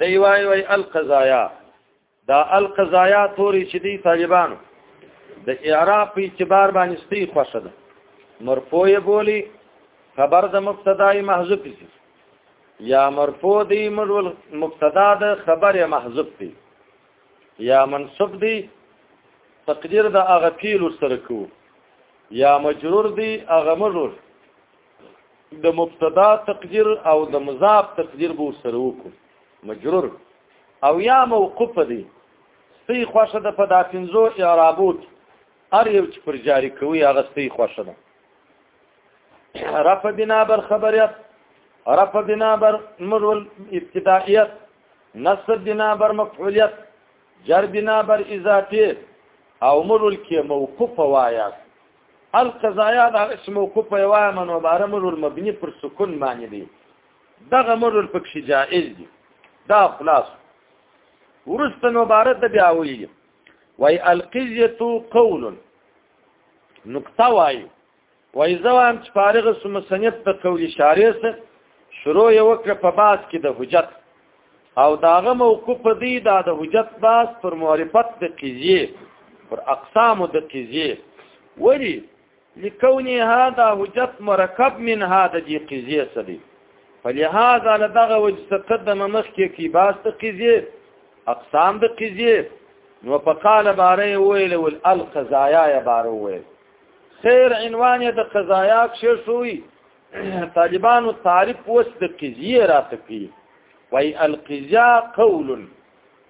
دی وای وای القضایا دا القضایا توري چې دی طالبانو د اعراب په اعتبار باندې ستي خوښه ده مرفوع بولی خبر د مبتدای محذوف دي یا مرفوع دی مرول مبتدا د خبر محذوف دی یا منصوب دی تقدیر د هغه پیل سره کو یا مجرور دی هغه مجرور د مبتدا تقدیر او د مضاف تقدیر به سره وکړو مجرور او یا موقوف دی ستی خوښه د په دافنزو اعرابوت ار یو چې پر جاری کوي هغه ستی خوښه ده رفع بنا بر خبریت رفع بنا بر مرول ابتدائیت نصب بنا بر مفعولیت جر بنا بر اضافیت او مرول کې موقوف وایاست القضايا دا اسم موقوف په یوه منوباره مرور مبني پر سکون باندې دی دغه مرور پکې جائز دی دا خلاص ورسته نو بارت د بیا ویلی وای القضیه قول نقطه وای وای زوام چې فارغ سم سنیت په قول شارع سره شروع یو کړ په باس کې د حجت او داغه موقوف دی دا د حجت باس پر معرفت د قضیه پر اقسام د قضیه ولی لکونی هذا حجت مرکب من هذا دی قضیه سدی فلهذا لدغه وجه تقدم مخکې کی باس د قضیه اقسام د قضیه نو په قال باره ویل ول القضايا باره ویل خیر عنوان د قضايا شو شوی طالبانو تعریف اوس د قضیه راته کوي وای القضیه قول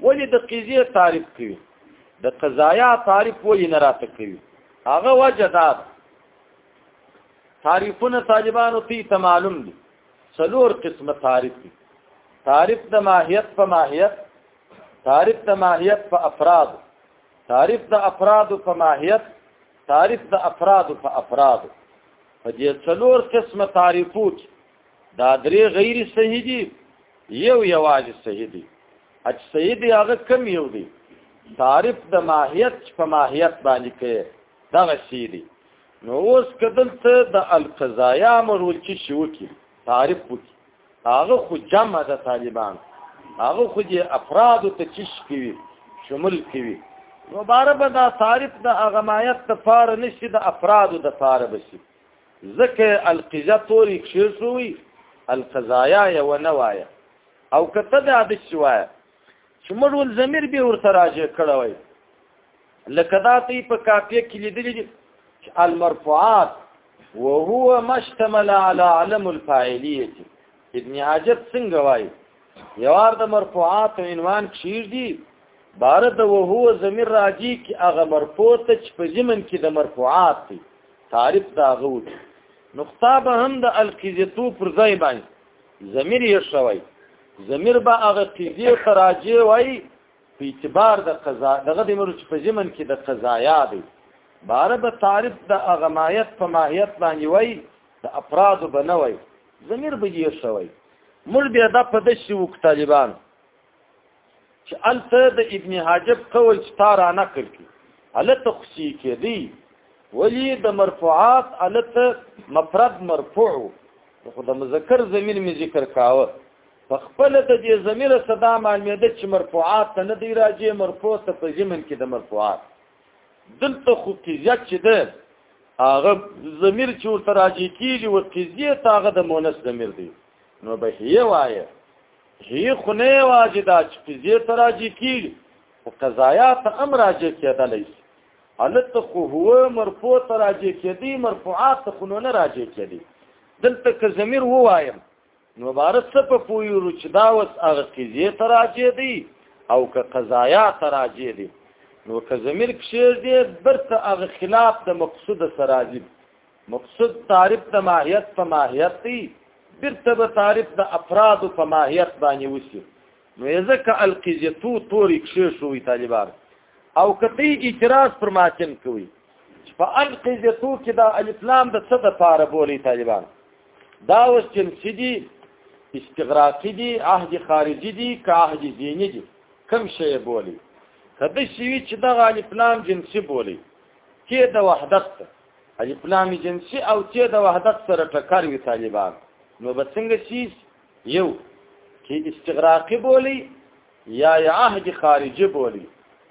ولې د قضیه تعریف کوي د قضایا تعریف ولې نه راته کوي هغه وجه دا تعریفونه طالبانو تی ته معلوم دي څلور قسمه تعریف دي تعریف د ماهیت په ماهیت تعریف د ماهیت په افراد تعریف د افراد په ماهیت تعریف د افراد په افراد په دې څلور قسمه تعریفوت دا درې غیر صحیح دي یو یوازې صحیح دي اچ صحیح دي هغه کم یو دي تعریف د ماهیت په ماهیت باندې کې دغه شی دي نو اوس کدلته د القضایا مرول چې شو کی تعریف وکي هغه خو جمع د طالبان هغه خو دې افراد ته چش کوي شمول کوي نو بار به دا تعریف د اغمایت د فار نشي د افراد د فار بشي ځکه القزا توري کشر شوی القزایا یو نوایا او کته د عادت شوایا چې موږ ول ضمیر به ورته راځي کړه وای لکه دا تی په کاپیه کې لیدلې دي چې المرفوعات وهو مشتمل على علم الفاعليه ابن حاجب څنګه وای یوار د مرفوعات عنوان کشیر دي بار د وهو ضمیر راځي کې هغه مرفوع ته چې په زمن کې د مرفوعات دي تعریف دا غوډي نقطه به هم د القیزتو پر ځای باندې ضمیر یې شوی ضمیر به هغه قضیه ته راجع وای په اعتبار د قضا دغه د مرچ په ځمن کې د قضایا دی بار به تعریف د هغه مایت په ماهیت باندې وای د افراد بنوي ضمیر به یې شوی مول بیا د په دشي وک طالبان چې الته د ابن حاجب قول چې تا را نقل کی الته خصي کې دی ولی د مرفوعات الته مفرد مرفوع خو د مذکر زمين می ذکر کاوه په خپل د دې زميره صدا معلومه ده چې مرفوعات ته نه دی راځي مرفوع ته په زمن کې د مرفوعات دلته خو کې زیات چې ده هغه زمير چې ورته راځي کیږي او قضیه تاغه د مونث زمير دی نو به یې وایي هي خو نه واجب دا چې فزیه تراجی کیږي او قضایا ته امر راجع کېدلی شي حالت خو هو مرفوع تراجی کېدی مرفوعات خو نه راجع کېدی دلته که ضمیر ووایم نو عبارت څه په پویرو چې دا وس هغه قضیه تراجی دی او که قضایا تراجی دی نو که ضمیر کښې دې برته هغه خلاف د مقصود سره راځي مقصود تعریف د ماهیت په ماهیت دی بیرته به تعریف د افراد په ماهیت باندې وسی نو ځکه القیزیتو تورې کښې شوې طالبان او کتی اعتراض پر ماتن کوي په القیزیتو کې دا الف لام د څه د پاره بولی طالبان دا اوس جنسي دي استغراقي دي عهد خارجي دي که عهد ذهني دي کم شی بولی کده شي چې دا الف لام جنسي بولی کې د وحدت اجي پلان ایجنسی او چې د وحدت سره ټکر وي طالبان نو به څنګه شي یو چې استغراقي بولی یا عهد خارجي بولی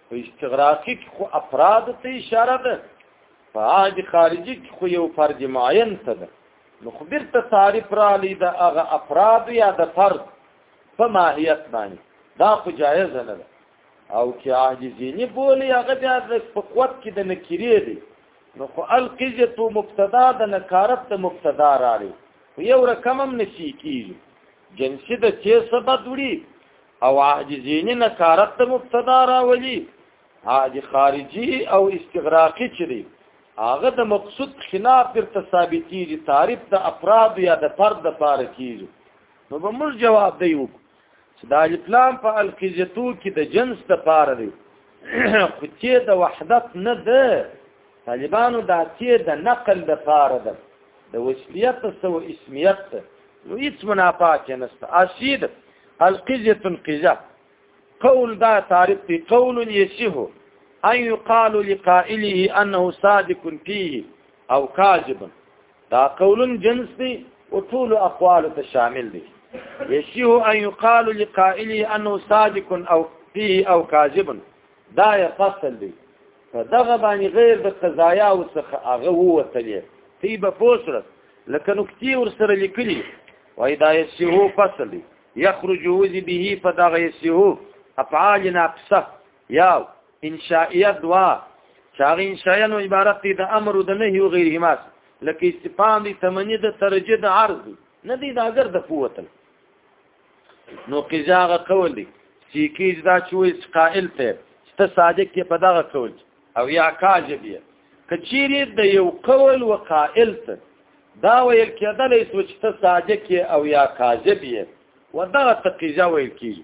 په استغراقي خو افراد ته اشاره ده په عهد خارجي خو یو فرد معین ته ده نو خو بیرته تعریف را لې د هغه افراد یا د فرد په ماهیت باندې دا خو جایز نه ده او چې عهد ځینی بولی هغه بیا د قوت کې د نکری دی نو خو القیزه مبتدا د نکارت د مبتدا راړي یو رقم هم نشي کیږي جنسی د چې سبب وړي او عهد ځینی نکارت د مبتدا راولي عهد خارجي او استغراقي چری هغه د مقصود خلاف پر ثابتېږي تعریف د افراد یا د فرد لپاره کیږي نو به موږ جواب دی وکړو چې دا الف لام په القیزتو کې د جنس د پاره دی خو چې د وحدت نه ده طالبانو دا چې د نقل د پاره ده د وسلیت سو اسمیت ده نو هیڅ منافات نشته اشید القیزه قیزه قول دا تعریف دی قول یشه ان يقال لقائله انه صادق فيه او كاذب دا قولن جنس دی او ټول اقوال ته شامل دی یشیه ان یقال لقائلی انه صادق او فيه او کاذب دا یې فصل دی په دغه باندې غیر د قضایا او څخه هغه ووتلې تی به فوسرت لکه نکتی ور سره لیکلی وای دا یې سیو فصل دی یخرج وذ به فدغه یې سیو افعال ناقصه یاو انشائیه دوا چاغ انشائیه نو عبارت دی د امر او د نهي او غیر هماس لکه استفهام دی تمنی د ترجه د عرض نه دی د اگر د قوت نو قزاغه قول دی چې کیج دا چوې قائل ته ته صادق کې په دغه قول او یا کاذب یې کچيري د یو قول و قائل ته دا ویل کېدل چې ته صادق او یا کاذب یې و دغه تقیزه ویل کېږي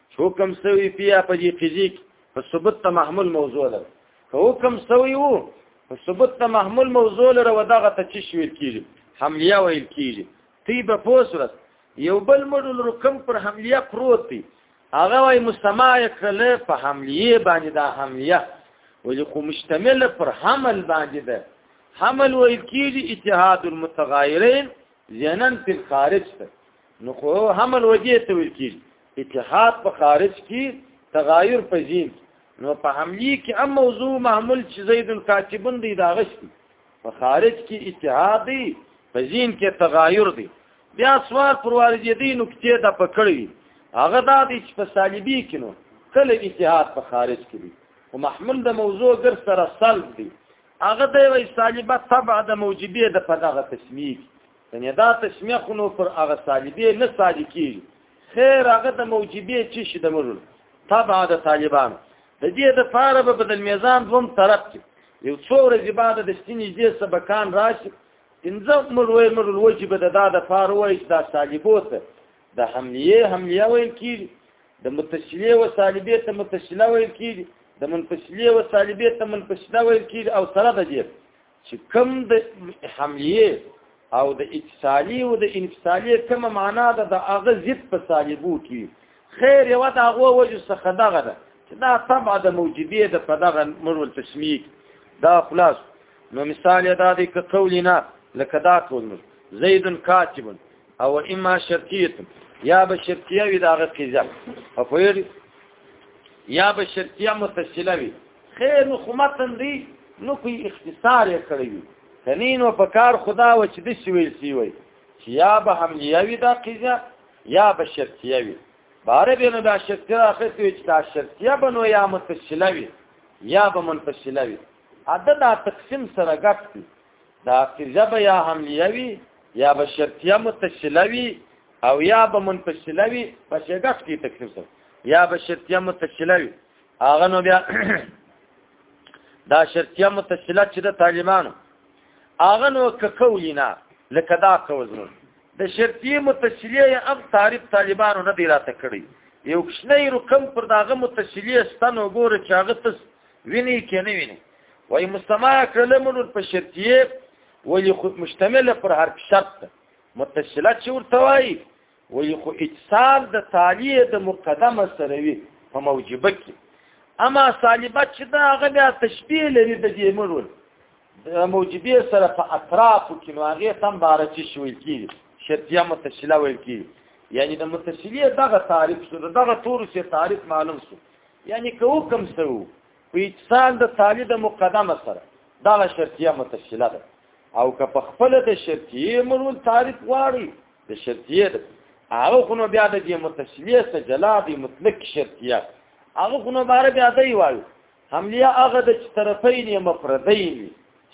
حکم سوی بیا په دې قضیه کې په ثبوت ته محمول موضوع ده حکم سوی وو په ثبوت ته محمول موضوع لره وداغه ته چې شویر کیږي حملیه ویل کیږي تی به پوسرت یو بل مډول رقم پر حملیه پروت دی هغه وای مستمع کړل په حملیه باندې دا حملیه ولې خو مشتمل پر حمل باندې ده حمل ویل کیږي اتحاد المتغایرین زینن فی الخارج ته نو خو حمل وجه ته ویل کیږي اتحاد په خارج کی تغایر په زین نو په حملی کی ام موضوع محمول چې زید الکاتبون دی دا غشتی په خارج کی اتحاد دی په زین کی تغایر دی بیا سوال پروارج دی نکته دا پکړی هغه دا دی چې په سالبی کې نو کله اتحاد په خارج کې دی او محمول د موضوع ګر سره سلب دی هغه دی وای سالبه تبع د موجبه د په دغه تسمیه یعنی دا تسمیه خو نو پر هغه سالبه نه صادقی خیر هغه د موجبې چې شي د مړو تبع د طالبانو د دې د فاره به بدل میزان دوم طرف کې یو څو ورځې بعد د ستینې دې سبکان راشي پنځه مړو مړو وجب د دا د فاره وای چې دا طالبوت د حملیه حملیه ویل کیږي د متصلې و طالبې ته متصله ویل کیږي د منفصلې و طالبې ته منفصله ویل کیږي او سره د دې چې کم د حملیه او د اتصالی او د انفصالی کوم معنا ده د هغه ضد په سالبو کې خیر یو د هغه وجه څخه دغه ده چې دا طبع د موجبه د په دغه مرول تسمیه دا خلاص نو مثال دا دی که قولینا لکه دا قول نو زید کاتب او اما شرطیه یا به شرطیه وی دغه قیزه په یا به شرطیه متصله وی خیر نو خو متن دی نو کوئی اختصار یې کړی وي کنی نو په کار خدا و چې د سویل سی وي چې یا به هم یوي دا قضیه یا به شرطیه وي باره به نو دا شرطیه راخستوي چې دا شرطیه به نو یا متصله وي یا به منفصله وي عدد دا تقسیم سره ګټ دي دا قضیه به یا هم یوي یا به شرطیه متصله وي او یا به منفصله وي په شګټ کې تقسیم سره یا به شرطیه متصله وي هغه نو بیا دا شرطیه متصله چې د طالبانو هغه نو ککولینا لکه دا کوزنو د شرطیه متصله ام تعریف طالبانو نه دی راته کړی یو کښنی رقم پر داغه متصله ستنو ګور چې هغه تس ویني کې نه ویني وای مستمع کړل مونږ په شرطیه ولی خود مشتمل پر هر شرط متصله چې ورته وای وی خو اتصال د تالیه د مقدمه سره وي په موجبه کې اما سالبه چې دا هغه بیا تشبیه لري د دې مرول د موجبه سره په اطراف کې نو هغه تم بار چې شوې کیږي شرطیه متصله ویل کیږي یعنی د متصلیه دغه تعریف شو دغه تور سي تعریف معلوم شو یعنی کو کم سو په اتصال د تالی د مقدمه سره دا شرطیه متصله ده او که په خپل د شرطیه مرول تعریف واړي د شرطیه ده هغه خو نو بیا د دې متسلیه سره جلا دی مطلق شرطیه هغه خو نو بار بیا دی وایو حملیه هغه د طرفین مفردین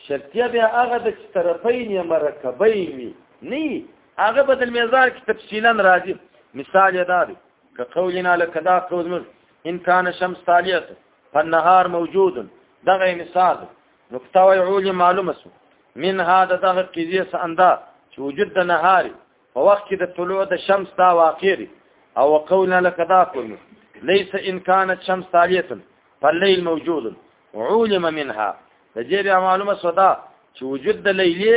شرطیه بیا هغه د طرفین مرکبین نه هغه بدل میزار کې تفصیلا راځي مثال یې دادی که قولنا لکه دا قول موږ ان کان شمس طالعه فالنهار موجود دغه مثال نقطه وی عولی معلومه سو منها د دغه قضیه سنده چې وجود د نهاري په وخت کې د طلوع د شمس دا واقع دی او قولنا لك دا کوم ليس ان كانت شمس تاليه فالليل موجود علم منها د دې بیا معلومه سودا چې وجود د لیلی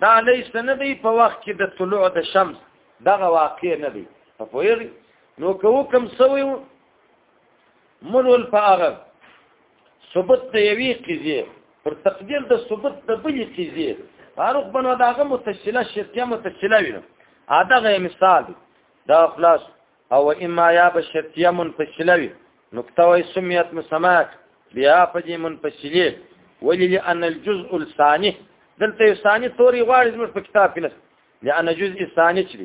دا ليس نه دی په وخت کې د طلوع د شمس دغه واقع نه دی په پوهیږي نو کو کوم سوي مول په هغه ثبوت د یوې قضیه پر تقدیر د ثبوت د بلې قضیه فاروق بنو داغه متصله شرطیه متصله وینم اداغه مثال دا خلاص او اما یا به شرطیه منفصله وي نقطه وای سمیت مسمات بیا په دې منفصله ولې لأن الجزء الثاني دلته ثاني توري غواړي زموږ په کتاب کې لأن جزء ثاني چې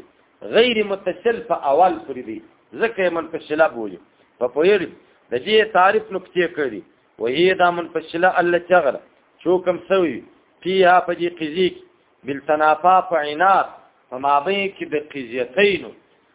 غیر متصل په اول پورې دی ځکه یې منفصله بولي په پوهېږي د دې تعریف نکتې کړي وهي دا منفصله التي غله شو کوم سوي فيها په دې قضیه کې بالتنافا په عناد په مابین کې د قضیتینو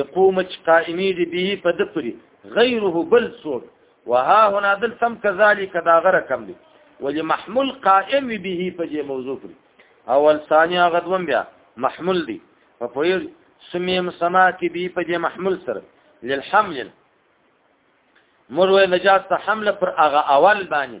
يقوم چې قائمېږي به په د پري غیره بل څوک وها هنا دل سم کذالک دا غره کم دي ولې محمول قائم به په دې موضوع کړي اول ثانیا غدوم بیا محمول دي په پویر سمې مسمات به په دې محمول سره للحمل مروه نجات ته حمله پر هغه اول باندې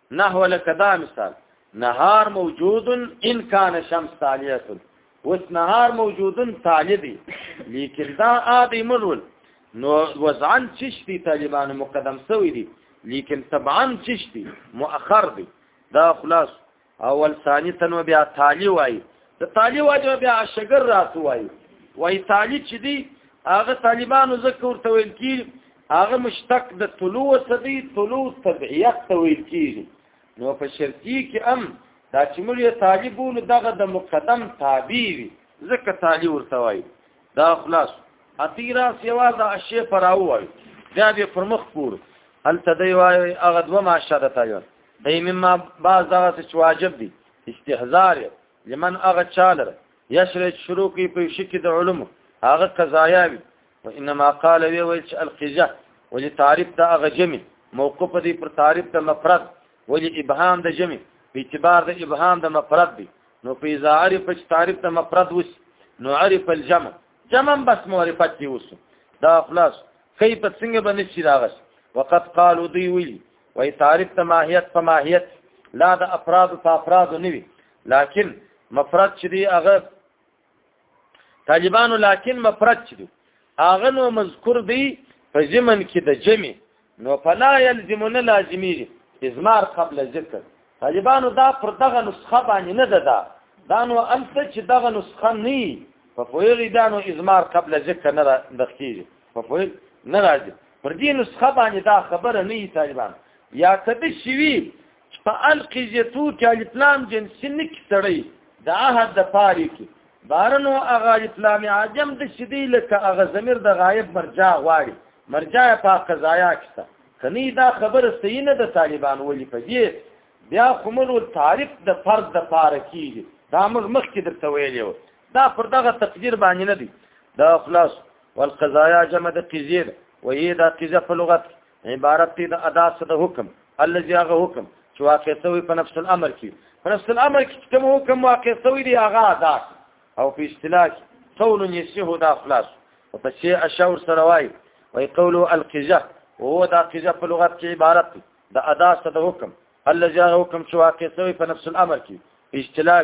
نحو لکه دا مثال نهار موجود ان کان شمس تالیه وس نهار موجود تالیه دی لیکن دا آدی مرول نو وزعن چشتی طالبان مقدم سوی دی لیکن طبعا چشتی مؤخر دی دا خلاص اول ثانی تنو بیا تالی وای د طالب واجب بیا شګر راتو وای وای طالب چې دی هغه طالبانو ځکه ورته ویل کی هغه مشتق د طلوع صدی طلوع طبيعت ته ویل کیږي نو په شرطی کې ام دا چې موږ طالبون دغه د مقدم تابع وي ځکه طالب ورته وای دا خلاص اتیرا سیوا دا شی پراو وای دا به پر مخ پور هل تدی وای هغه دوه معاشره ته یو دای مما بعض دغه چې واجب دي استحزار لمن اغه چالر یشرج شروع کی په شکی د علوم هغه قضایا وی وانما قال وی وی چې القجه ولې تعریف د اغه جمع موقوف دی پر تعریف د مفرد ولې ابهام د جمع په اعتبار د ابهام د مفرد دی نو په اذا عرف چې تعریف د مفرد وس نو عرف الجمع جمع بس معرفت دی وس دا خلاص کیف څنګه باندې چې راغس وقد قالوا دی ویلی وای تعریف ته ماهیت په ماهیت لا د افراد په افراد نه وي لکن مفرد چې دی هغه طالبانو لکن مفرد چې دی هغه نو مذکور دی په زمن کې د جمع نو فلا يلزمون لازمي ازمار قبل ذکر طالبانو دا پر دغه نسخه باندې نه ده دا دا نو الته چې دغه نسخه نه په فویری دا نو ازمار قبل ذکر نه دخیږي په فویل نه راځي پر دې نسخه باندې دا خبره نه یي طالبان یا کده شوی په القیزیتو کې الپلام جنسي نه کې سړی د عهد د پاره کې بارنو هغه الپلام عجم د شدی لکه هغه زمير د غایب مرجع غواړي مرجع په قضایا کې کني دا خبره صحیح نه د طالبان ولي په دې بیا کومو تعریف د فرد د پاره کیږي دا موږ مخکې درته ویلو دا پر دغه تقدیر باندې نه دی دا خلاص والقضايا جمع د قضیه ده وهي دا قضیه په لغت عبارت دی د ادا څخه د حکم الذي هغه حکم چې واقع شوی په نفس الامر کې په نفس الامر کې کوم حکم واقع شوی دی هغه ادا او په اصطلاح قول يسيه دا خلاص او په شی اشور سره وای وای قول القضیه وهو دا قضیه په لغت کې عبارت دی د ادا څخه د حکم الذي هغه حکم چې واقع شوی په نفس الامر کې اصطلاح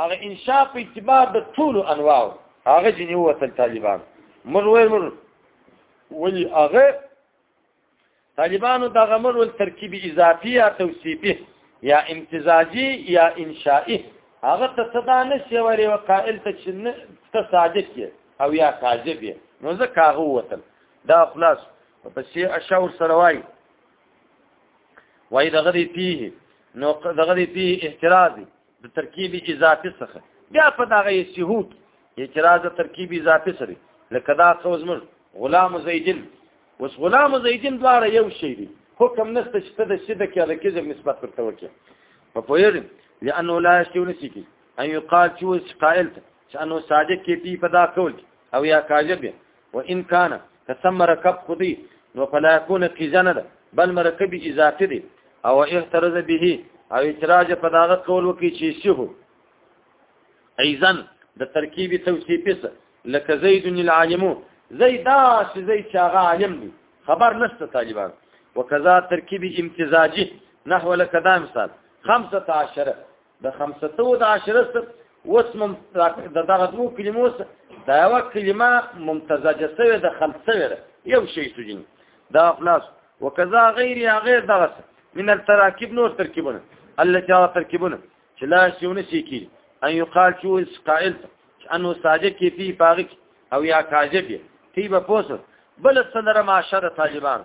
هغه انشاء په اعتبار د ټول انواع هغه جنې وتل طالبان مر وې مر ولي هغه طالبانو دغه مر ول ترکیب اضافي یا توصیفي یا امتزاجي یا انشائي هغه ته صدا نه شي وري وقائل ته چې ته صادق یې او یا کاذب یې نو ځکه هغه وتل دا خلاص په سي اشور سره وای وای دغه دی فيه نو دغه دی فيه احترازي د ترکیب اضافي څخه بیا په دغه سهوت اعتراض ترکیب اضافي سره لکه دا څو زمر غلام زیدن وس غلام زیدن دواړه یو شی دي حکم نشته چې ته د سیده کې د کذب نسبت ورته وکړي په پوهیږي لانه لا شی ونسی کی ان یقال چې قائل ته چې انه صادق کې په دا قول او یا کاذب وان كان قسم مرکب خودي نو فلا يكون قيزنه ده بل مرکب اضافي دي او احترز به او اعتراض په داغه قول وکي چې شهو ايزن د ترکیبي توصیفي سره لکه زید العالم زید دا چې زید شاغه عالم دی خبر نشته طالبان وکذا ترکیبي امتزاجي نحو لکه دا مثال 15 د خمسته د عشرست واسم د دغه دوه کلمو دا یو کلمه ممتزجه سوی د خمسه وره یو شی سجن دا خلاص وکذا غیر یا غیر دغه من التراکب نور ترکیبونه التي على ترکیبونه چې لا شیونه شي کی ان یقال شو قائل انه ساجد کی فی فارق او یا کاذب کی به پوسه بل سندره معاشره طالبان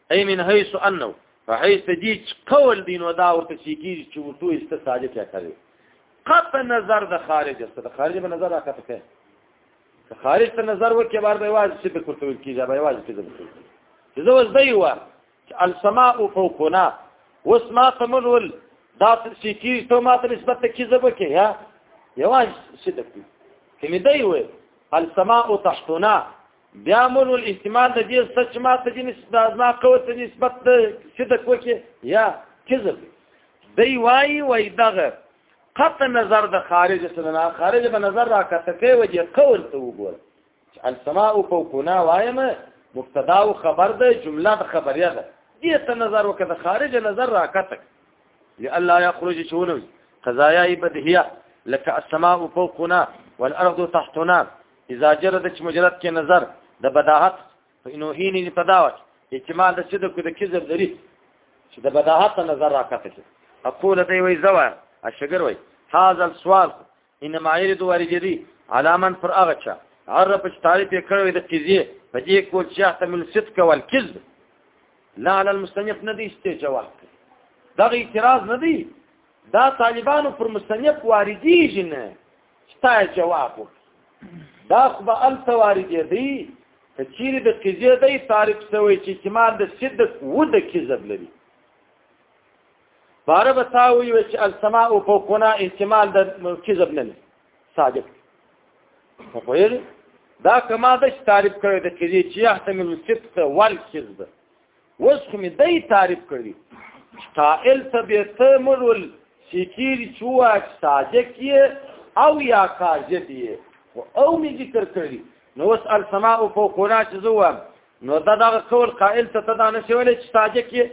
اي من حيث انه فحيث دي قول دي نو دا ورته شي کیږي چې ورته است صادق یا کوي قط نظر د خارج است د خارج په نظر راکته کوي که خارج ته نظر وکړي بار به واز چې د کوته کیږي به واز چې د کوته چې زه وز دی و چې السماء فوقنا وسما تمول دا شي کیږي ته ما ته نسبت ته کیږي به کې یا یواز چې د کوته کې دی و السماء تحتنا بیا مون الاحتمال د دې څه چې ما ته د نسبت ما قوت ته نسبت د صدق وکي یا کذب دی وای وای دغه قطع نظر د خارج سره نه خارج به نظر را کته کوي وجه قول ته وګور السماء فوقنا وایم مبتدا او خبر ده جمله د خبریا ده دې ته نظر وکړه خارج نظر را کته یا الله یخرج شونه قضایا بدهیه لك السماء فوقنا والارض تحتنا اذا جرد چې مجرد کې نظر د بداحت فإنه حين يتداوت احتمال د صدق د کذب لري چې د بداحت نظر راکته شي اقول دی وی زوا الشجر وی هاذا السوال انما يريد ورجدي على من فرغچا عرف تعريف کړو د قضيه په دې کول چې احتمال صدق والكذب لا على المستنيف ندي استجواب دغه اعتراض ندي دا طالبانو پر مستنيف وارديږي نه ستا جواب دا خو به التواری دی دی ته چیرې د قضیه دی تعریف شوی چې احتمال د صدق و د کذب لري بار به تا وی چې السماء فوقنا احتمال د کذب نه صادق په پوهیږي دا کما د تعریف کړی د کړي چې يحتمل الصدق والكذب اوس خو مې دای تعریف کړی قائل ته به ته مرول سکیر چوا صادق یې او یا کاذب یې او مې ذکر کړی نو اوس السماء فوقنا چې زوام نو دا دغه قول قائل ته ته دا نه شولې چې صادق یې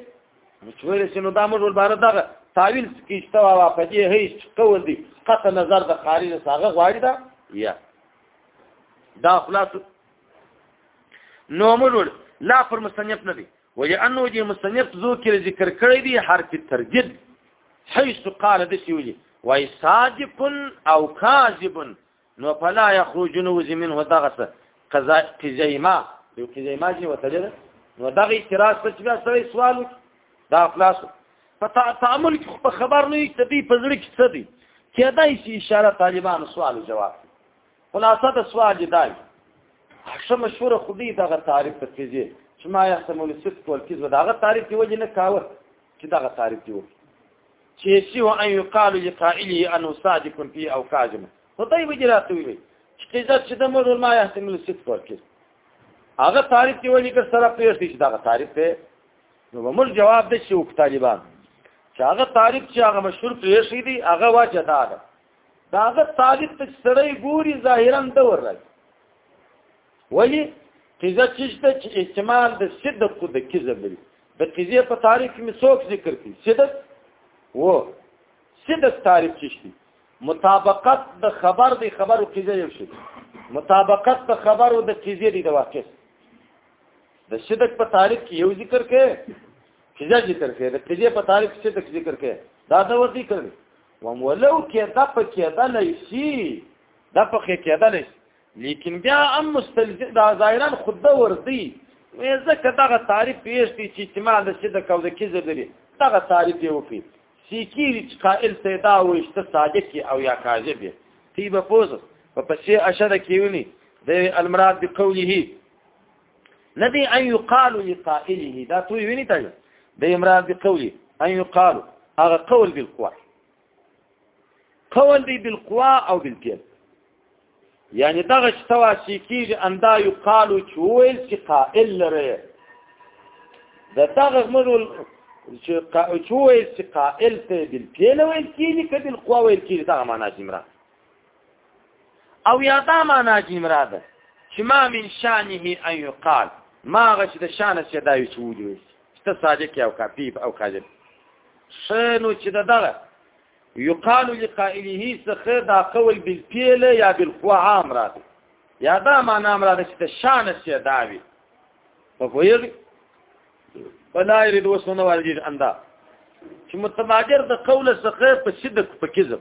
نو چې ویل شي نو دا مرول بار دغه تعویل کیشته وا په دې هیڅ قول دی قطع نظر د قاری نه ساغه غواړي دا یا دا خلاص نو مرور لا پر مصنف نه دی وجه انه دې مصنف ذکر ذکر کړی دی حرف ترجد حيث قال د شی وجه وای صادق او کاذب نو فلا يخرجون وز منه دغسه قضا قزيما یو قزيما چې وتلل نو دغه اعتراض په چې سره سوال دا خلاص پتا تعامل په خبر نه یې تدې په ځړ کې څه دی کېدای شي اشاره طالبانو سوال جواب خلاصه د سوال دی دای هغه مشهور خودي دغه تعریف ته کیږي چې ما یحتمل صدق والکذب دغه تعریف دی وجه نه کاوه چې دغه تعریف دی وجه چې شی هو ان یقال لقائله انه صادق فی او کاذب خدای به جراته وي چې کیزه چې د مور ما یحتمل صدق والکذب هغه تعریف دی وجه که سره پیښ دي چې دغه تعریف ته نو موږ جواب د شي وک طالبان چې هغه تعریف چې هغه مشهور پیښ دي هغه واجه ده داغه طالب ته سړی ګوري ظاهرا د ور راځي ولی قضا چشته چې احتمال د صدق کو د کذب لري د قضیه په تاریخ کې څوک ذکر کړي صدق وو صدق تعریف چشتي مطابقت د خبر د خبرو قضیه یو شي مطابقت د خبرو د قضیه دی د واقع د صدق په تاریخ کې یو ذکر کې قضیه ذکر کې د قضیه په تاریخ صدق ذکر کې دا د ور ذکر دی وم ولو کې دا په کې دا لسی دا په کې کې دا لسی لیکن بیا هم مستلزم دا ظاهرا خود دا وردی وې ځکه دغه تعریف پیش دي چې اجتماع د څه د کو د کې زدري دغه تعریف یې وکړي سیکیری چې قائل ته دا وشته صادق او یا کاذب تی به پوز په پسې اشاره کیونی د المراد بقوله ندی ان یقال لقائله دا تو ویني ته د امران دی قولی ان یقال هغه قول بالقوا قول دی بالقوا او بالفعل یعنی دغه شتوا چې کیږي اندا یقال چې ویل چې قائل لري د دغه مرول چې قائل چې قائل ته بالفعل ویل کیږي کله بالقوا ویل کیږي دا معنا چې امران او یا دا معنا چې مراد چې ما من شانه ان يقال ما غش د شان چې دا یو چوج وي ته صادق او کاپیب او کاذب شنو چې دا دغه يقال لقائله سخه دا قول بالفعل یا بالقوا عام را دي یا دا معنا مراد چې د شان چې دا وي په ویری ولا يريد وسنه والجيد اندا چې متبادر د قول سخه په صدق په کذب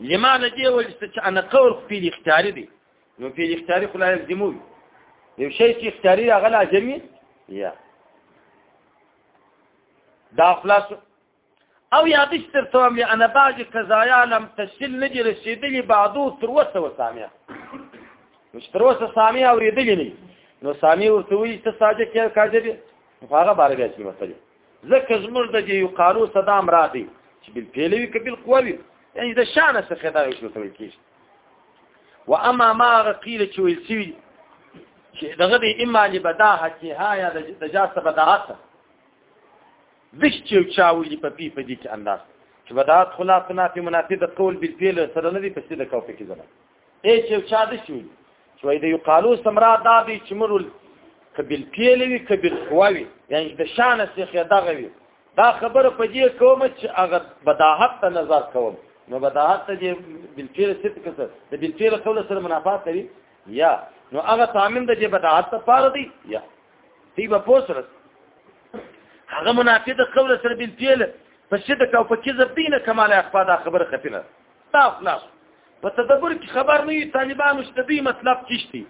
لماذا دې ول چې انا قول په اختیاري دي نو په اختیاري خو لا یلزمو یو شی چې اختیاري هغه لازمي یا دا خلاص او یادش تر ته مې انا بعض قضایا لم تشل نجي رسیدلی بعضو تر وسه وسامیا مش تر وسه سامیا اوریدلی نه نو سامي ورته وی ته ساجه کې کاجه دي هغه بار بیا چې مسله ځکه زموږ د دې یقالو صدام را دی چې بل پیلوي که بل قوي یعنی د شان څخه دا یو څه ویل کیږي و اما ما قیل چې ویل سی چې دغه د اما لبداهه کې ها یا د جاسه بداهه دش چې چاولي په پی په دې کې انداز چې بداهت خلاف نه په منافق د قول بل پیل سره نه دی پسې د کوفه کې زمه اې چې چا دې شوی چې وای دی قالو سمرا دا دی چې مرول کبل پیلوي کبل خواوي یعنی د شان څخه دغه وي دا خبره په دې کوم چې هغه بداحت ته نظر کوم نو بداحت ته دې بل پیل ست کسه د بل پیل خپل سره منافات لري یا نو هغه تامین د دې بداحت ته پار دی یا دی په پوسره هغه منافق د قول سره بل پیل په شدت او په کذب دینه کمال اخفا دا خبره خفینه دا خلاص په تدبر کې خبر نه یو طالبانو چې دې مطلب چشتي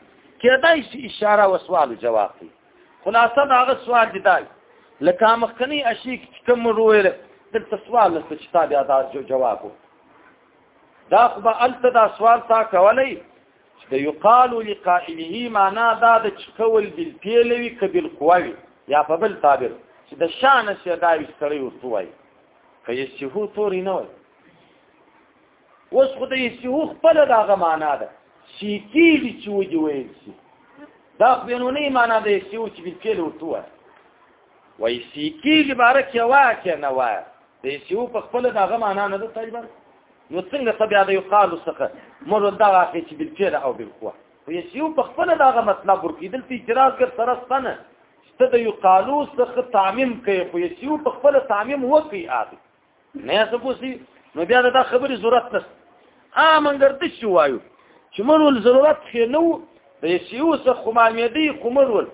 کېدای شي اشاره او سوال جواب دی خلاصه دا غو سوال دی دای لکه مخکنی اشی کوم رویل دلته سوال نشته چې تا بیا دا جواب دا خو به الته دا سوال تا کولای د یقال لقائله معنا دا د چکول بل پیلوي کبل قوي یا په بل تعبیر چې د شان شه دا وستړی وستوي کله چې هو توري نه وي اوس خو د سیو خپل دا غمانا ده سی کیږي چې ودی ویل سي دا خپلونی معنا ده سیو چې بالکل وتوه وای سی کیږي بارک یو واکه نه وای د سیو په خپل دا غمانا نه ده تقریبا نو څنګه طبيعه د يقال څخه مر دا واکه چې بالکل او بالقوه خو سیو په خپل دا غ مطلب ورکیدل چې اعتراض ګر سره ستنه ته د يقالو څخه تعمیم کوي خو سیو په خپل تعمیم وکي اته نه څه پوسی نو بیا دا خبرې ضرورت نشته ا منګر د شو وایو چې مرول ضرورت خې نو د یسیو څخه خو معنیدی خو مرول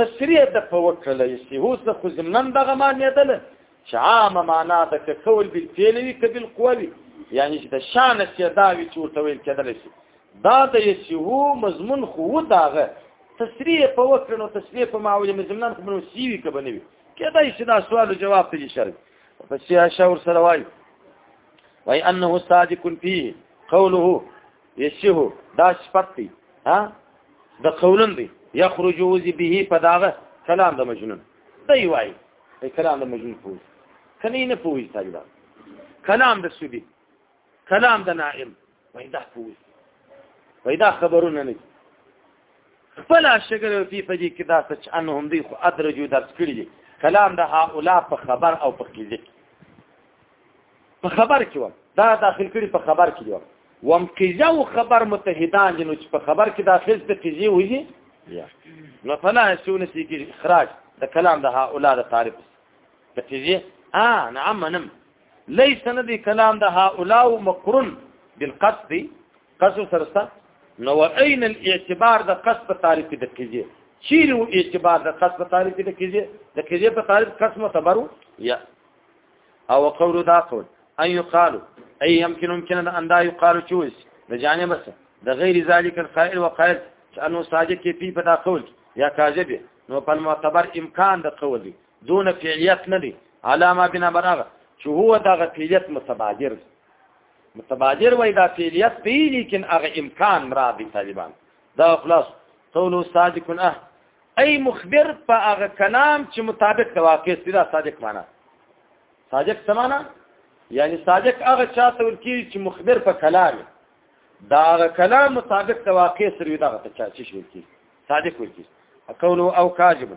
تسریع د په وکړه یسیو څخه خو زمنن دغه معنیدل چې عامه معنا د کول بل پیلوي کبل قوي یعنی چې د شان سیداوی چې ورته ویل کېدل شي دا د یسیو مضمون خو داغه تسریع په وکړه نو تسریع په ماوی مزمنن خو نو سیوی کبنوي کېدای شي دا سوال جواب ته شرط پسې عائشہ ور سره وای وای انه صادق فی قوله یشه دا شپتی ها د قولن دی یخرج وزی به پداغه کلام د مجنون دی وای کلام د مجنون پوز کني نه پوي تاجدا کلام د سودی کلام د نائم پیدا کوي پیدا خبرونه نه خپل شکر او دی په دې کې دا سچ ان هم دی خو ادرجو درس کړی دی کلام د هؤلاء په خبر او په کلیزه په خبر کې و دا داخل کړی په خبر کې و وم قیزه او خبر متحدان دي نو چې په خبر کې داخل د قیزه وږي نو فلا سونه سي کې اخراج د کلام د هؤلاء د تعریف د قیزه اه نعم نعم ليس ندي كلام ده هؤلاء مقرن بالقصد قصد سرستا نو اين الاعتبار ده قصد تعريف ده کیږي چیرې و اعتبار ده قصد تعريف ده کیږي ده کیږي په تعريف قسم معتبرو یا او قول دا قول ان يقال اي يمكن ممكن ان دا يقال چويس ده جانب بس ده غير ذلك القائل وقائل انه صادق في په دا قول یا کاذب نو په معتبر امکان د قول دی دون فعلیت نه دی علامه بنا براغه چې هو دغه فعلیت متبادر متبادر وای دا فعلیت دی لیکن هغه امکان را دی طالبان دا خلاص قول استاد کن اه ای مخبر په هغه کلام چې مطابق د واقع سره صادق معنا صادق سمانا یعنی صادق هغه چاته ورکی چې مخبر په کلام دا هغه کلام مطابق د واقع سره دغه ته چا چې شي صادق ورکی قول او کاذب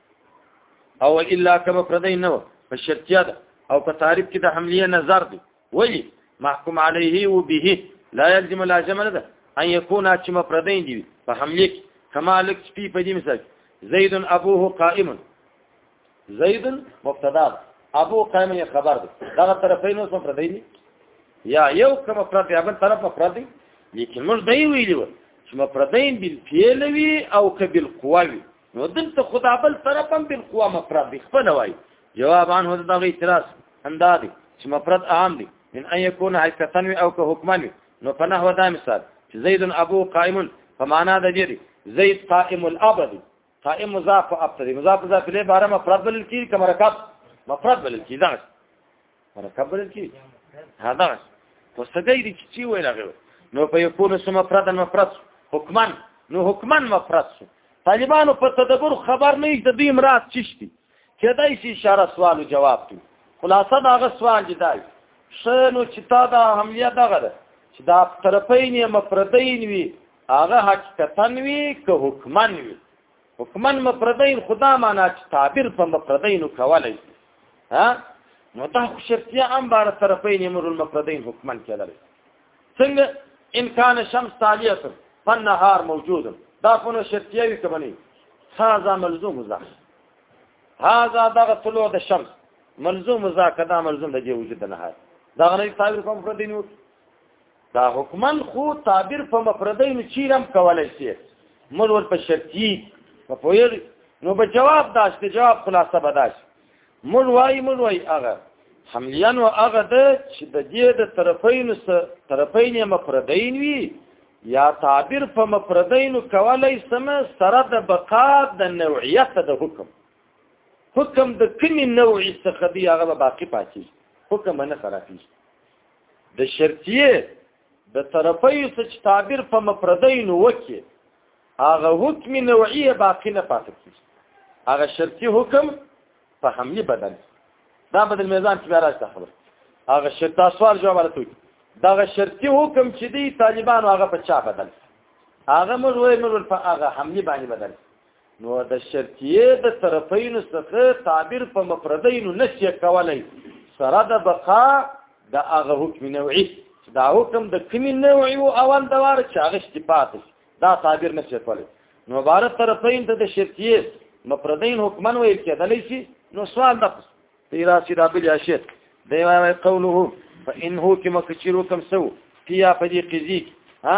او الا کما پردی نه په شرطیه ده او په تعریف کې د حملیه نظر دی ولی محکوم علیه و به لا يلزم لازم نه ده ان يكون چې مفردین دی په حملیه کې کما لک سپی په دې مثال زید ابوه قائم زید مبتدا ابو قائم یې خبر دی دغه طرفین اوس مفردی دی یا یو کما مفرد یا بل طرف مفرد دی لیکن موږ دی ویلی و چې مفردین بالفعل وی او کبل قوه وی نو دلته خدا بل طرف هم بالقوا مفرد دی خپل وای جواب عن هو دغه اعتراض همدا دی چې مفرد عام دی من ان يكون حقیقتن او که حکمن نو په نحو دا مثال چې زید ابو قائم په معنا د دې زید قائم الابد قائم مضاف ابتدی مضاف مضاف له بارے مفرد بل کی کمرکات مفرد بل کی دا ور کبل کی هدا په سګی دي چې وای راغی نو په یکون سم مفرد مفرد حکمان نو حکمان مفرد شو طالبانو په تدبر خبر نه د دې مراد چشتي چې دای شي اشاره سوال او جواب دی خلاصه دا غ سوال دی دای شنو چې تا دا حمله دغه ده چې دا طرفین یا مفردین وي هغه حقیقتا وي که حکمان وي حکمن مفردین خدا معنا چې تعبیر په مفردین کولای شي ها نو دا خو شرطیه هم بار طرفین امر المفردین حکمن کېدل څنګه ان کان شمس تالیه فالنهار موجود دا خو نو شرطیه وي کبني هاذا ملزوم ذا هاذا دغه طلوع د شمس ملزوم ذا کدا ملزوم د وجود نه هاذا دا غني تعبیر کوم مفردین وکړي دا حکمن خو تعبیر په مفردی نو چیرم کولای شي موږ ور په شرطي په پویر نو به جواب داش د جواب خلاصه بداش موږ وای موږ وای هغه حملیان او هغه د چې د دې د طرفین سره طرفین مفردین وی یا تعبیر په مفردین کولای سم سره د بقا د نوعیت د حکم حکم د کمی نوعی څخه دی هغه باقی پاتې حکم نه خرابېږي د شرطیه د طرفیو سچ تعبیر په مفردین وکي هغه حکم نوعی باقی نه پاتې کیږي هغه شرطي حکم په حملی بدل دا بدل میزان کې راځي خبره هغه شرط سوال جواب ورته دغه شرطي حکم چې دی طالبان هغه په چا بدل هغه موږ وایو موږ په هغه حملی باندې بدل نو د شرطیه د طرفین څخه تعبیر په مفردین نشي کولای سره د بقا د هغه حکم نوعي دا حکم د کوم نوعي او اول د واره چې هغه استفات دا تعبیر نشي کولای نو عبارت طرفین ته د شرطیه مفردین حکمن ویل کېدلی شي نو سوال د پیرا سیدا بل شیخ دی وايي قوله فانه کما کچرو کم سو فيها فدي قزيك ها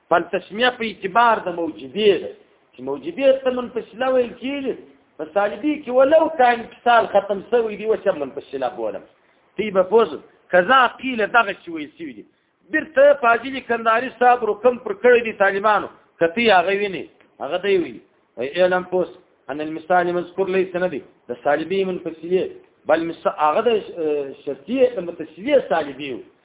فالتسمیه په اعتبار د موجبه ده چې موجبه ته من په سلا ویل کېږي په سالبي کې ولو کان مثال ختم سوی دی وچ من په سلا بولم تی به فوز کذا قیل دغه چې وی سوی دی بیرته فاضل کنداری صاحب رقم پر کړی دی طالبانو کتی هغه ویني هغه دی وی وی اعلان پوس ان المثال مذکور ليس ندی د سالبي من فسلیه بل مثال هغه د شرطیه د متسلیه سالبي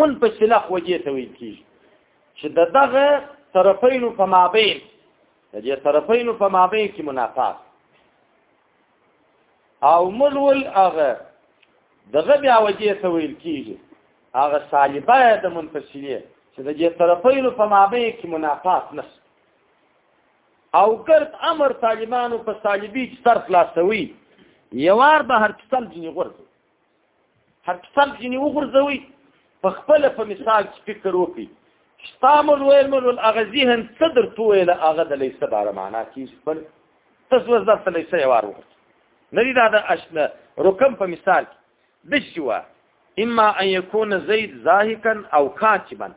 مل په سلاح وجه ته ویل کی چې د دغه طرفین په مابین د دې طرفین په مابین کې منافات او مل ول هغه دغه بیا وجه ته ویل کیږي هغه صالبه د منفصلیه چې د دې طرفین په مابین کې منافات نشته او ګرد امر طالبانو په طالبي طرف لاسوي یوار به هر څل جنې غورځي هر څل جنې وغورځوي په خپل په مثال فکر وکړي شتامل ویل مل هغه ذهن صدر تو ویل هغه د لیسه بار معنا کی بل تاسو زړه ته لیسه یوار وکړي ندی دا د اشنا رقم په مثال د شوا اما ان يكون زيد زاهقا او كاتبا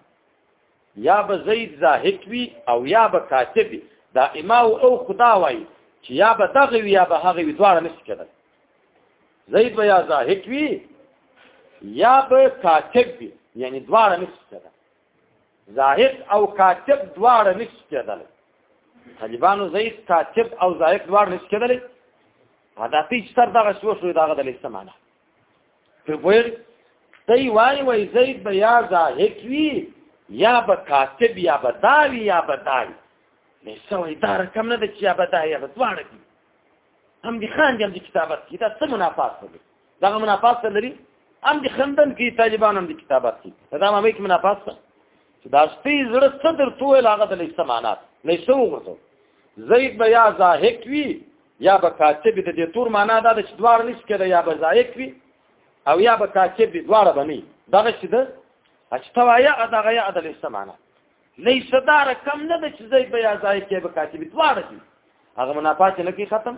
یا به زید زاهد وي او یا به کاتب وي دا امام او خدا وایي چې یا به دغه وي یا به هغه وي دواړه نشي کېدای زي به یا زاهد وي یا به کاتب وي یعنی دواړه نشي کېدل زاهد او کاتب دواړه نشي کېدل طالبانو زي کاتب او زاهد دواړه نشي کېدل دا پیچ تر دغه شو شو دغه د لسمانه په ویل دی وای وای زید به یا زاهد وي یا به کاتب یا به داوی یا به داوی نه سوې دا رقم نه د چې یا به داوی یا به دواړه هم دي خان دي هم دي کتابت کې دا څه منافات لري دا منافات لري هم دي خندن کې طالبان هم دي کتابت کې دا ما مې کې منافات څه چې دا سپي زړه څه درته ویل هغه د لیسته معنات لیسته وګورئ زید به یا زاهق وي یا به کاتب د دې تور معنا دا چې دوار نش کړي یا به زاهق وي او یا به کاتب دوار بني دا چې د اچتوایا ادغه یا ادل استمانه نه صدار کم نه د چې زې بیا ځای کې به کاتب دواړه دي هغه منافات نه کې ختم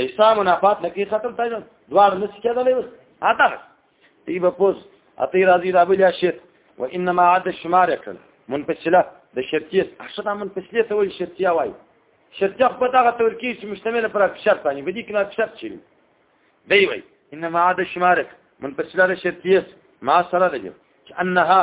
لیسا منافات نه کې ختم تای دواړه نه څه کېدلې وس هاته تی به پوز اتی راضی دا بل شت و انما عد الشمار کړ منفصله د شرطیه احشد من فصله ته وایي شرطیه وایي شرطیه په دغه تور کې چې مشتمل پر شرط باندې بدی کې نه شرط شي دی وایي انما عد الشمار منفصله د شرطیه ما سره دی چې انها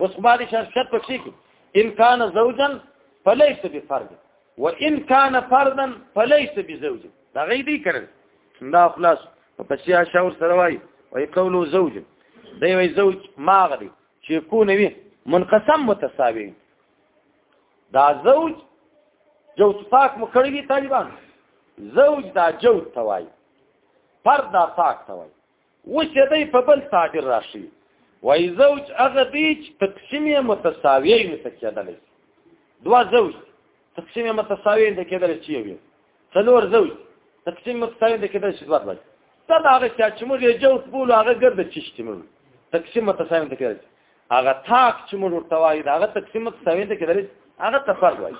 اوس خو باندې شرط شرط پکې کې ان کان زوجا فليس بفرد وان کان فردا فليس بزوج دا غي دي کړل دا خلاص په پسیا شاور سره وای وای قولو زوج دی وای زوج ماغلی چې يكون وي منقسم متساوي دا زوج جو طاق مکړی دي طالبان زوج دا جو توای فرد دا طاق توای اوس یې دی په بل تعبیر راشي وای زوج هغه دی چې تقسیم یې متساوی نه کېدلی دوا زوج تقسیم یې متساوی نه کېدلی چې یو څلور زوج تقسیم متساوی نه کېدلی چې دوه بل دا هغه چې موږ یې جوت بولو هغه ګرد چشتي موږ تقسیم متساوی نه کېدلی هغه تاک چې موږ ورته وایي دا هغه تقسیم متساوی نه کېدلی هغه تفرد وایي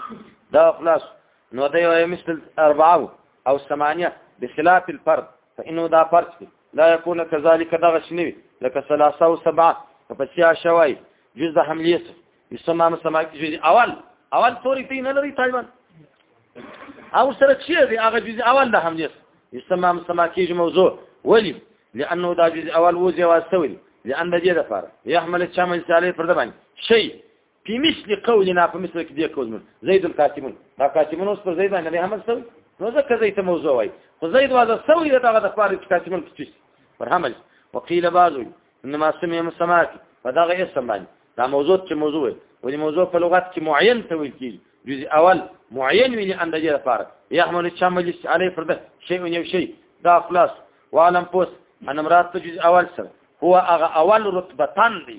دا خلاص نو دا یو مثل اربعه او ثمانيه بخلاف الفرد فانه دا فرض دی لا يكون كذلك دغه شنوي لکه ثلاثه او سبعه په سیا شوی جز د حملیه یسمع مسمع جز اول اول توري تی نه لري تایوان او سره چې دی هغه جز اول د حملیه یسمع مسمع کیږي موضوع ولی لانه دا جز اول وځي واستوي لان دې د فار يحمل الشمل عليه فرد باندې شي په مثل قولنا په مثل کې دې قول زید القاسمون دا قاسمون اوس په زید باندې به حمل شوی نو ځکه زید ته موضوع وای خو زید واده شوی دا هغه د خبر چې قاسمون په چیس پر حمل وقيل بعضو انما سمي مسمات فداغه اسم باندې دا موضوع چې موضوع وي ولې موضوع په لغت کې معین ته ویل کیږي جز اول معین ویل اندازې لپاره يحمل الشمل عليه فرده شيء یو شی دا خلاص وعلم پوس ان مراد ته جز اول سره هو هغه اول رتبتان دی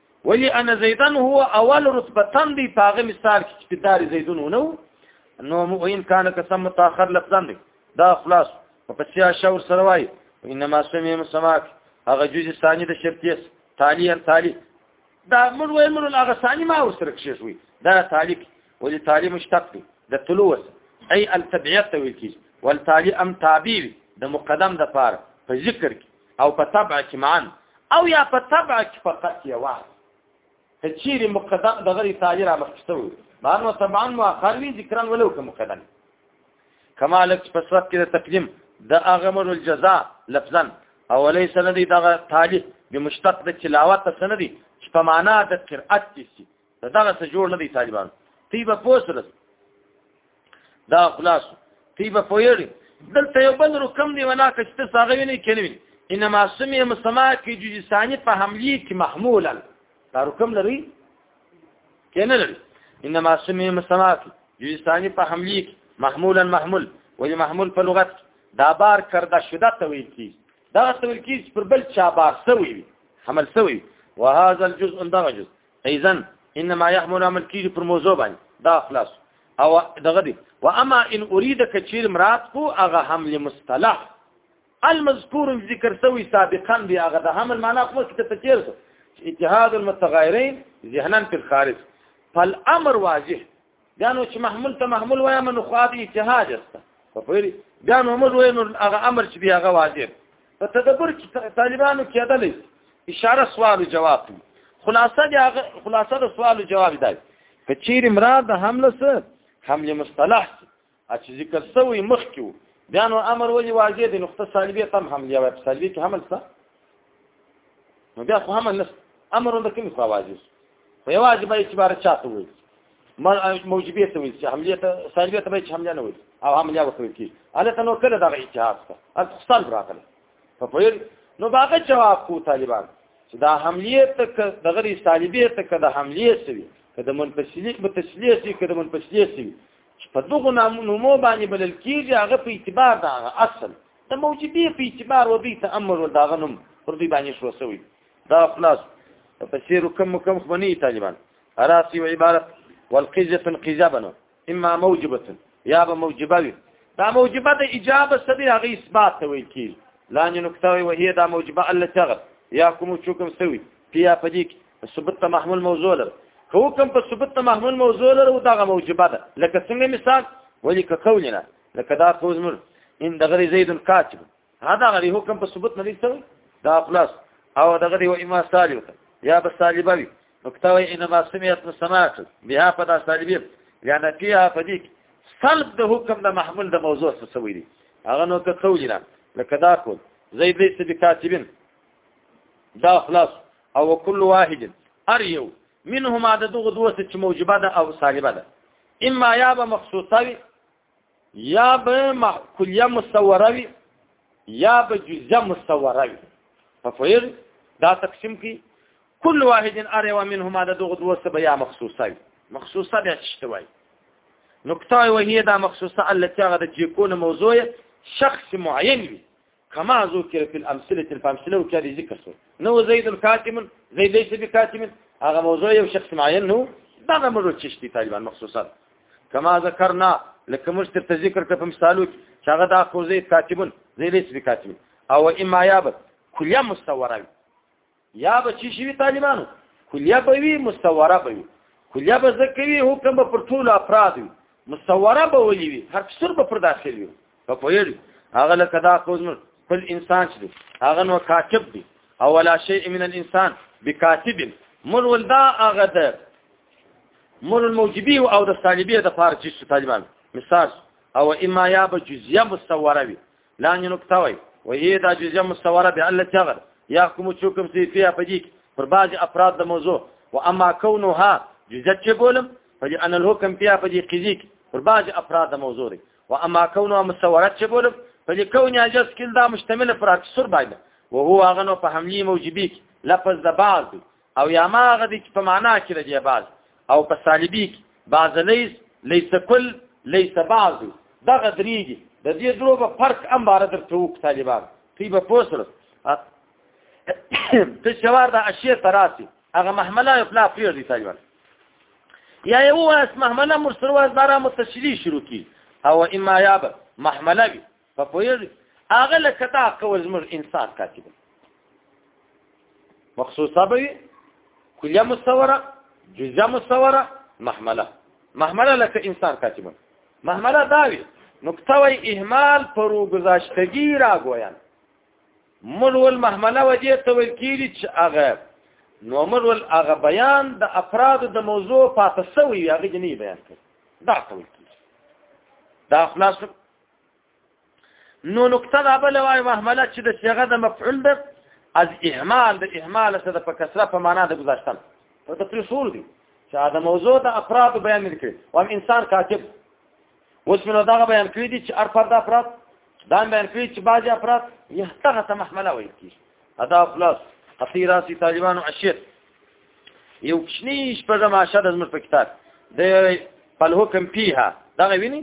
ولی ان زیدن هو اول رتبه دی پاغه مثال کې چې دار زیدون ونه نو مو ان کان قسم متاخر لفظا دی دا خلاص په پچیا شور سره وای انما سمې مسماک هغه جزء ثانی د شرطیس تالی ان تالی دا موږ وای موږ هغه ثانی ما وسره کې شوی دا تالی ولی تالی مشتق دی د طلوع ای التبعیت ویل کی والتالی ام تعبیر د مقدم د پار په ذکر کې او په تبع کې معن او یا په تبع کې فقط یواز که چیرې مقدم د غری تاجر مخکې شوی معن او تبعا مؤخر وی ذکرا ولو که مقدم کما لک په صورت کې د تقدیم د اغمر الجزاء لفظا او ليس ندی دغه تالیف بمشتق د تلاوت څخه ندی چې په معنا د قرأت کې دغه څه جوړ نه دی طالبان تی به پوسرس دا خلاص تی به پویړي دلته یو بل رقم دی ولا که چې ساغوي نه کینوي انما سمي مسما کې جزساني په حملي کې محمولا دا رقم لري کینه لري انما سمي مسما کې جزساني په حملي کې محمولا محمول ولی محمول په لغت دا بار کرده شده تویل کی دا تویل کی پر بل چا بار سوی حمل سوی وهذا الجزء دغه جزء اذن انما يحمل عمل کیږي پر موضوع باندې دا خلاص او دغه دی و اما ان اريد کثیر مراد کو هغه حمل مصطلح المذکور ذکر سوی سابقا دی هغه د حمل معنا خو ته تفسیر اتحاد المتغیرین ذهنا فی الخارج فالامر واضح بیا نو چې محمول ته محمول وایم نو خو هغه اجتهاد است په پیری بیا نو موږ وایم هغه امر چې بیا هغه واجب په تدبر کې طالبانو کې ده اشاره سوال او جواب خلاصه دی هغه خلاصه د سوال او جواب دی کچیر مراد حمله سره حمله مصطلح چې ذکر سوی مخکې وو بیا نو امر ولې واضح دی نقطه سالبیه تم هم دی په سالبیه کې حمل څه نو بیا خو حمل نشته امر د کوم خو واضح په یوازې به اعتبار چاته وي موجبیه ته وي چې حملیه ته سالبیه ته به چې حملیه نه وي او حملیه وکړي کی اله ته نو کله دغه اجتهاد ته اتصال راغله په پیر نو باغه جواب کو طالبان چې دا حملیه ته دغه سالبیه ته کده حملیه سوي کده منفصلی متشلیه سي کده منفصلیه سي چې په دغه نامونو باندې بلل کیږي هغه په اعتبار دا اصل د موجبی په اعتبار و دې تامر و دا غنم پر دې باندې شو سوی دا خلاص په سیر کم کم خبني طالبان راسي و عبارت والقزه قزابنا اما موجبه یا به موجبه دا موجبه د اجابه سبي هغه اثبات ته ویل کیږي لانه نکته وي وهي دا موجبه الله تغر یا کوم چوکم سوی فيها فديك ثبوت ته محمول موضوع لر که حکم په ثبوت ته محمول موضوع لر او دغه موجبه ده لکه څنګه مثال ولی که قولنا لکه دا قول مر ان دغری زید کاتب هدا غری حکم په ثبوت نه لیسو دا خلاص او دغری و اما سالب یا به سالبوی نکتوی انما سمیت مسمات بها فدا سالبی لأن فيها فديك سلب د حکم د محمول د موضوع څه سوی دی هغه نو که قولنا لکه دا قول زید لیس بکاتبین دا خلاص او کل واحد ار یو منهما د دغه دوه چې موجبه ده او سالبه ده اما یا به مخصوصه وي یا به کلیه مستوره وي یا به جزء مستوره وي ففیر دا تقسیم کی کل واحد ار یو منهما د دغه دوه سبه یا مخصوصه وي مخصوصه به شتوي نقطه وهي دا مخصوصه التي هغه د جيكون موضوع شخص معين وي کما ذکر فی الامثله الفامثله او کړي ذکر شو نو زید الکاتم زید ليس بکاتم هغه موضوع یو شخص معین نو دا نه مرو چشتي طالبان مخصوصا کما ذکرنا لکه موږ ته ذکر کړ په مثالو چې هغه دا خو زید کاتبون زید ليس بکاتم او اما یابت کلیه مستوره یا به چې شي طالبانو کلیه به وي مستوره به وي کلیه به زکوي حکم به پر ټول افراد وي مستوره به ولي وي هر څور به پر داخل وي په پوهیږ هغه لکه دا کوم خپل انسان چې هغه نو کاتب دی او ولا شی من الانسان بکاتب مر ولدا هغه ده مر الموجبی او د طالبیه د فارسی طالبان مثال او اما یا به جزیه مستوره وي لاندې نقطه وای وهي دا جزیه مستوره به الله چغر یا کوم چوکم سی فيها پدیک پر بعض افراد د موضوع و اما کونها جزیه چې بولم فدي ان الحكم فيها پدی قضیک پر بعض افراد د موضوع و اما کونها مستوره چې بولم فدي کون اجاز کله دا مشتمل پر اکثر باندې وهو هغه نو په حملی موجبیک لفظ د بعض او یا ما هغه دي چې په معنا کې لري بعض او په سالبي کې بعض ليس ليس كل ليس بعض دغه درېږي د دې درو په فرق هم بار درته وک طالبان تی به پوسره ته شوار د اشیاء تراسي هغه محمله یو پلا پیر دي طالبان یا یو اس محمله مرسل واز دارا متشری شروع کی او اما یاب محمله په پوهیږي هغه لکه دا قول زموږ انسان کاتب مخصوصه به کلیه مستوره جزء مستوره محمله محمله لکه انسان کاتب محمله داوی نقطه وی اهمال پر گذاشتگی را گویان ملول محمله وجه ته ویل کیږي چې هغه نو ملول هغه بیان د افراد د موضوع پاتې سوی هغه جنی بیان کړي دا ته ویل کیږي دا خلاص نو نقطه دا بل وای محمله چې د صيغه د مفعول ده از اهمال د اهمال سره په کسره په معنا د گذاشتل او د پرسول دي چې دا موضوع د افراد بیان کړي او انسان کاتب اوس موږ دا بیان کړی دي چې افراد افراد دا بیان کړی چې بعضي افراد یهتغه ته محمله وایي کیږي ادا خلاص قصیرا سی طالبانو عشیر یو کشنی شپږم عشر د زموږ په کتاب د فلهو کم پیها دا ویني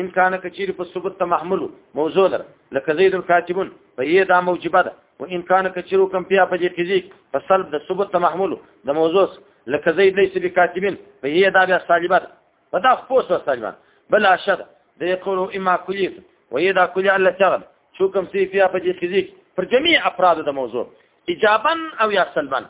ان کان کچیر په ثبوت ته محمول موضوع لر لکه زید الکاتبون په یې دا موجبه ده و ان کان کچیر کوم پیا په دې فزیک په سلب د ثبوت ته محمول د موضوع لکه زید لیس بکاتبین په یې دا بیا سالبات په دا خپوس سالبان بل اشد د یقول اما کلیت و یې دا کلی الله تعالی شو کوم سی پیا په دې فزیک پر جميع افراد د موضوع اجابا او یا سلبا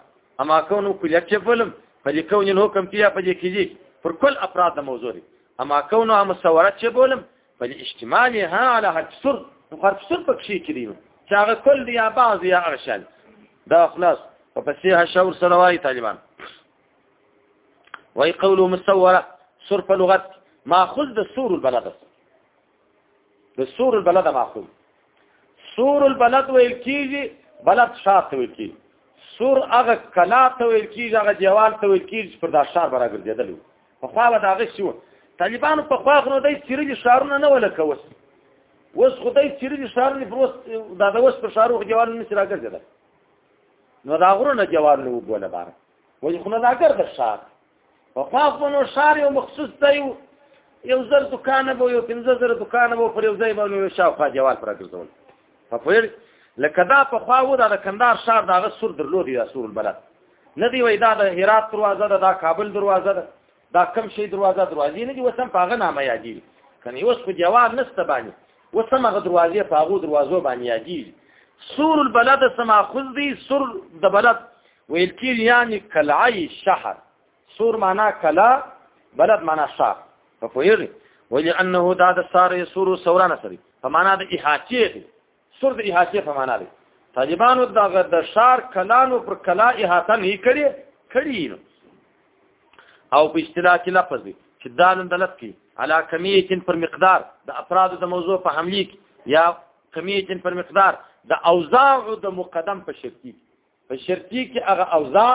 اما کونو کلیت چې فلم په دې کون الحکم پیا په دې فزیک پر کل افراد د موضوع اما كونها مصوره چې بولم فلاشتمالها على حرف سر نو حرف سر پکې شي کړی نو چې هغه کل دی یا بعض یا ارشل دا خلاص په پسیه شور سره وایي طالبان وای قوله مصوره سر په لغت ماخذ د سور البلد د سور البلد ماخذ سور البلد ویل کیږي بلد شار ته ویل کیږي سور هغه کلا ته ویل کیږي هغه دیوال ته ویل کیږي پر دا شار برابر دیدلو په خوا به دغه شو طالبانو په خوا غنو دای سیرلي شارونه نه ولکه وس وس خدای سیرلي شارونه پروس دا د وس په شارو جوال نه سره ګرځیدل نو دا غرونه جوال نه وبوله بار وای خو نه دا ګر د شار په خوا غنو شار یو مخصوص دی یو زر دکان به یو 15000 دکان به پر یو ځای باندې شاوخوا جوال پر ګرځول په پوهېږي لکه دا په خوا و دا د کندهار ښار د هغه سور درلودی دا سور البلد نه دی وای دا د هرات دروازه ده دا کابل دروازه ده دا کم شي دروازه دروازې نه دي اوس هم په هغه نامه یادېږي که نه اوس خو جواب نشته باندې اوس هم هغه دروازې په هغو دروازو باندې یادېږي سور البلد څه ماخوذ دی سور د بلد ویل کېږي یعنې کلعی شهر سور معنا کلا بلد معنا شار په پوهیږي ولی انه دا د سار سور سورانه سری په معنا د احاطه دی سور د احاطه په معنا دی طالبانو دا د شار کلانو پر کلا احاطه نه کړي کړي نو او په اصطلاح کې لفظ دی چې دا نن دلت کې علا کمیتن پر مقدار د افراد د موضوع په حملی کې یا کمیتن پر مقدار د اوزاع د مقدم په شرطي په شرطي کې هغه اوزا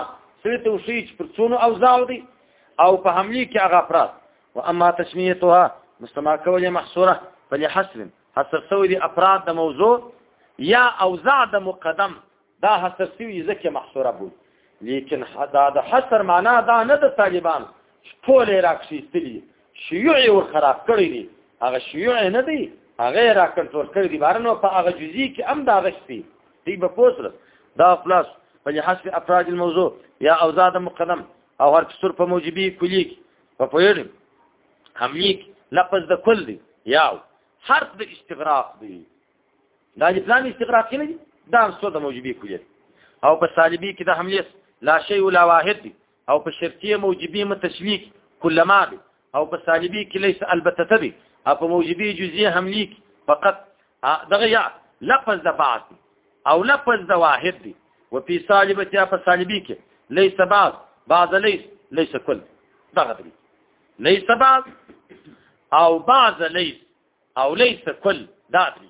سره ته وشي چې پر څونو اوزا ودی او په حملی کې هغه افراد و اما تسمیتها مستمع کول یا محصوره فلی حصر حصر سوی دی افراد د موضوع یا اوزا د مقدم دا حصر سوی ځکه محصوره بود لیکن دا د حصر معنا دا نه د طالبان ټول راکشي استلی شیوع یې ور خراب کړی دی هغه شیوع نه دی هغه را کنټرول کړی دی بارنو په هغه جزئی کې هم دا غشتي دی په پوسره دا خلاص په حسب افراد الموضوع یا اوزاد مقدم او هر څور په موجبي کلی په پویډ هملیک لفظ د کل دی یا حرف د استغراق دی دا د پلان استغراق نه دی دا څو د موجبي کلی او په سالبي کې د حملیت لا شی ولا واحد دی او په شرطیه موجبی متشلیک کلما بی او په سالبی کې لیس البته تبی او په موجبی جزیه هم لیک فقط دغه یا لفظ د بعض او لفظ د واحد دی وفي سالبه یا په سالبی کې لیس بعض بعض لیس لیس کل دغه دی لیس بعض او بعض لیس او لیس کل دا دی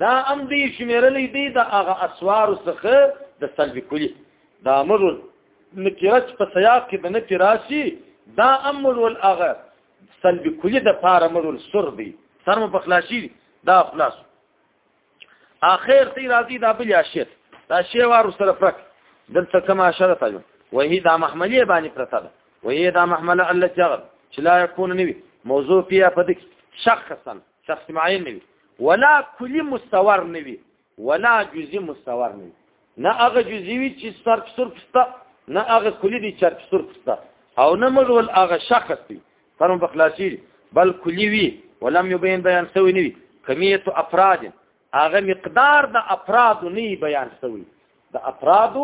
دا ام دی شمیرلې دی د هغه اسوار څخه د سلب کلی دا امر نکرت په سیاق کې د نفي راشي دا امر ول هغه سلب کلی د پار امر ول سر دی سر مو بخلاشي دا خلاص اخر تی راضی دا بل اشیت دا شی وارو سره فرق دلته کما شرط اجو وهي دا محملیه باندې پرته ده وهي دا محمله الله جغل چې لا يكون نوي موضوع فيها فدك شخصا شخص معین نه وي ولا کلی مستور نه وي ولا جزئی مستور نه وي نه هغه جزئی وي چې سر سر پسته نه هغه کلی دي چې سر پسته او نه مګول هغه شخص دي فرم بخلاصي بل کلی وي ولم يبين بيان سوي نه وي کمیت افراد هغه مقدار د افراد نه بیان شوی د افراد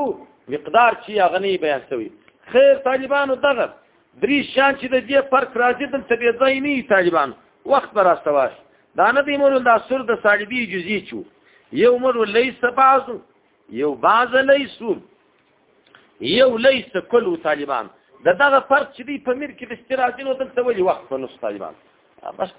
مقدار چې هغه نه بیان شوی خیر طالبانو دغه درې شان چې د دې فرق راځي د تبي ځای نه طالبان وخت پر استواش دا نه دی مور د سر د سالبي جزئی چو یو مور لیس بعض یو بعض لیسو یو لیس کل طالبان د دغه فرق چې دی په میر کې د استراجینو دلته ولي وخت په نص طالبان بس